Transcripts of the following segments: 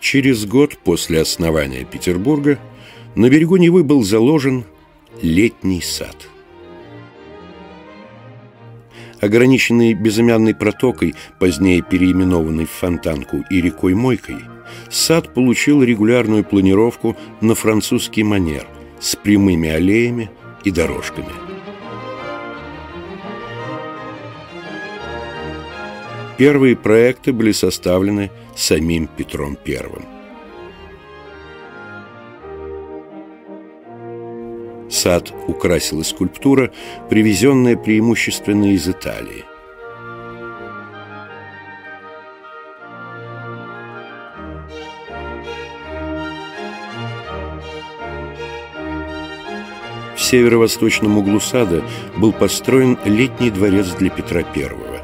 Через год после основания Петербурга на берегу Невы был заложен летний сад. Ограниченный безымянной протокой, позднее переименованной в Фонтанку и рекой Мойкой, сад получил регулярную планировку на французский манер с прямыми аллеями и дорожками. Первые проекты были составлены самим Петром Первым. Сад украсила скульптура, привезенная преимущественно из Италии. В северо-восточном углу сада был построен летний дворец для Петра I.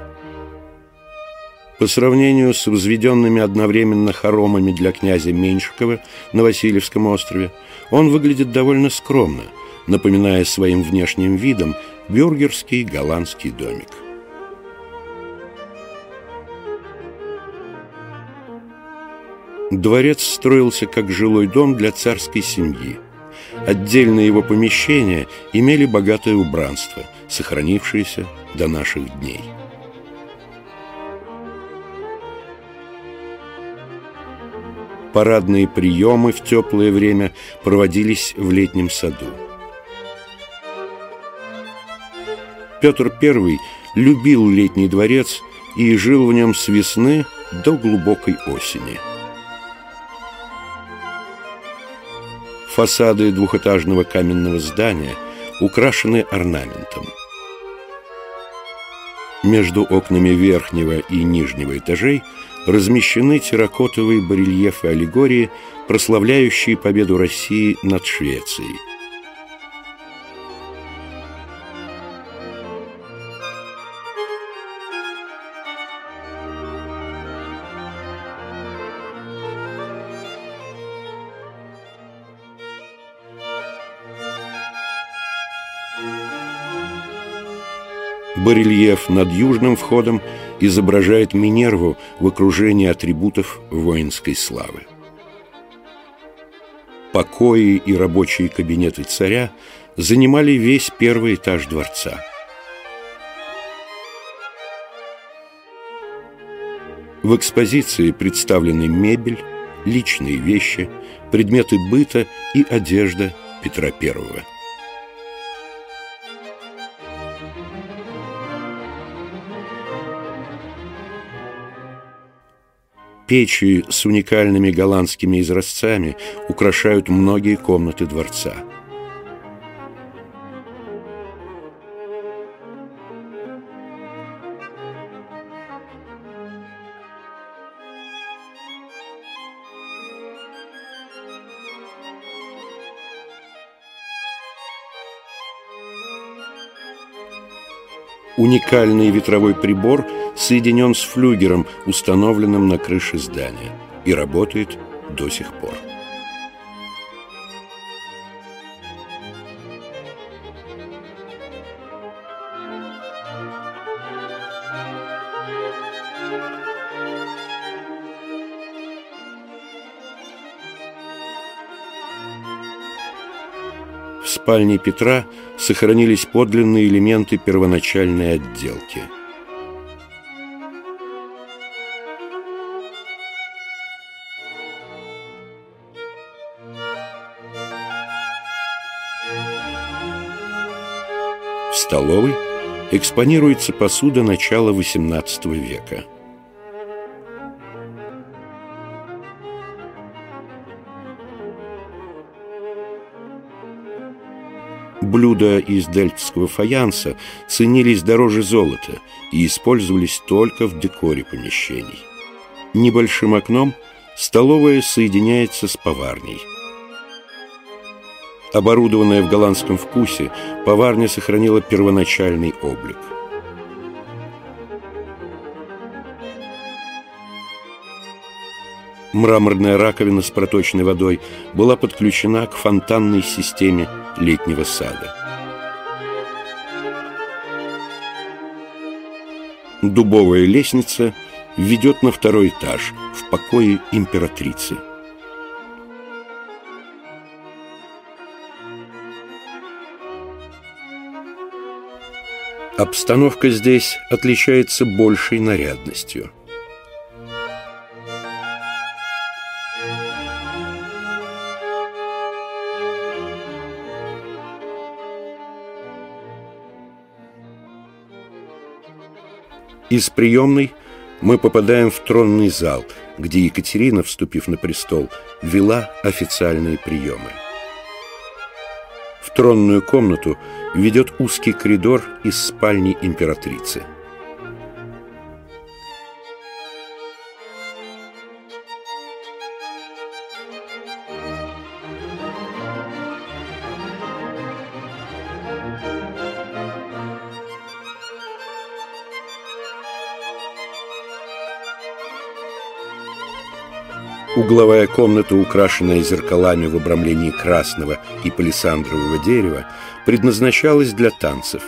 По сравнению с возведенными одновременно хоромами для князя Меньшикова на Васильевском острове, он выглядит довольно скромно – напоминая своим внешним видом бюргерский голландский домик. Дворец строился как жилой дом для царской семьи. Отдельные его помещения имели богатое убранство, сохранившееся до наших дней. Парадные приемы в теплое время проводились в летнем саду. Петр I любил летний дворец и жил в нем с весны до глубокой осени. Фасады двухэтажного каменного здания украшены орнаментом. Между окнами верхнего и нижнего этажей размещены терракотовые барельефы аллегории, прославляющие победу России над Швецией – Барельеф над южным входом изображает Минерву в окружении атрибутов воинской славы. Покои и рабочие кабинеты царя занимали весь первый этаж дворца. В экспозиции представлены мебель, личные вещи, предметы быта и одежда Петра Первого. Печи с уникальными голландскими изразцами украшают многие комнаты дворца. Уникальный ветровой прибор соединен с флюгером, установленным на крыше здания, и работает до сих пор. Спальне Петра сохранились подлинные элементы первоначальной отделки. В столовой экспонируется посуда начала XVIII века – Блюда из дельтского фаянса ценились дороже золота и использовались только в декоре помещений. Небольшим окном столовая соединяется с поварней. Оборудованная в голландском вкусе, поварня сохранила первоначальный облик. Мраморная раковина с проточной водой была подключена к фонтанной системе летнего сада. Дубовая лестница ведет на второй этаж, в покое императрицы. Обстановка здесь отличается большей нарядностью. Из приемной мы попадаем в тронный зал, где Екатерина, вступив на престол, вела официальные приемы. В тронную комнату ведет узкий коридор из спальни императрицы – Угловая комната, украшенная зеркалами в обрамлении красного и палисандрового дерева, предназначалась для танцев.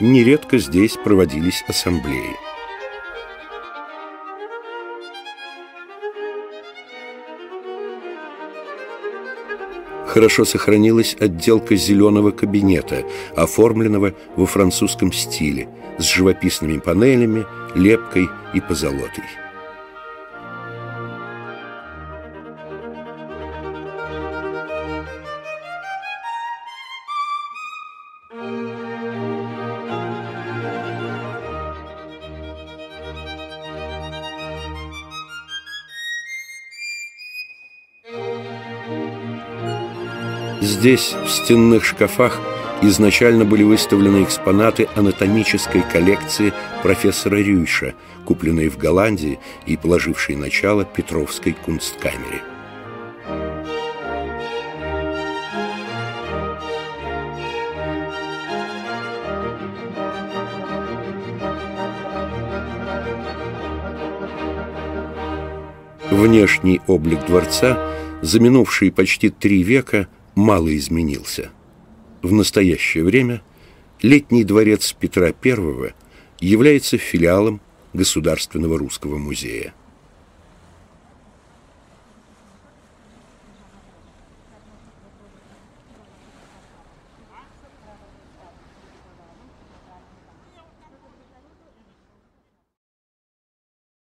Нередко здесь проводились ассамблеи. Хорошо сохранилась отделка зеленого кабинета, оформленного во французском стиле, с живописными панелями, лепкой и позолотой. Здесь, в стенных шкафах, изначально были выставлены экспонаты анатомической коллекции профессора Рюйша, купленные в Голландии и положившие начало Петровской кунсткамере. Внешний облик дворца за минувшие почти три века – мало изменился. В настоящее время летний дворец Петра I является филиалом Государственного русского музея.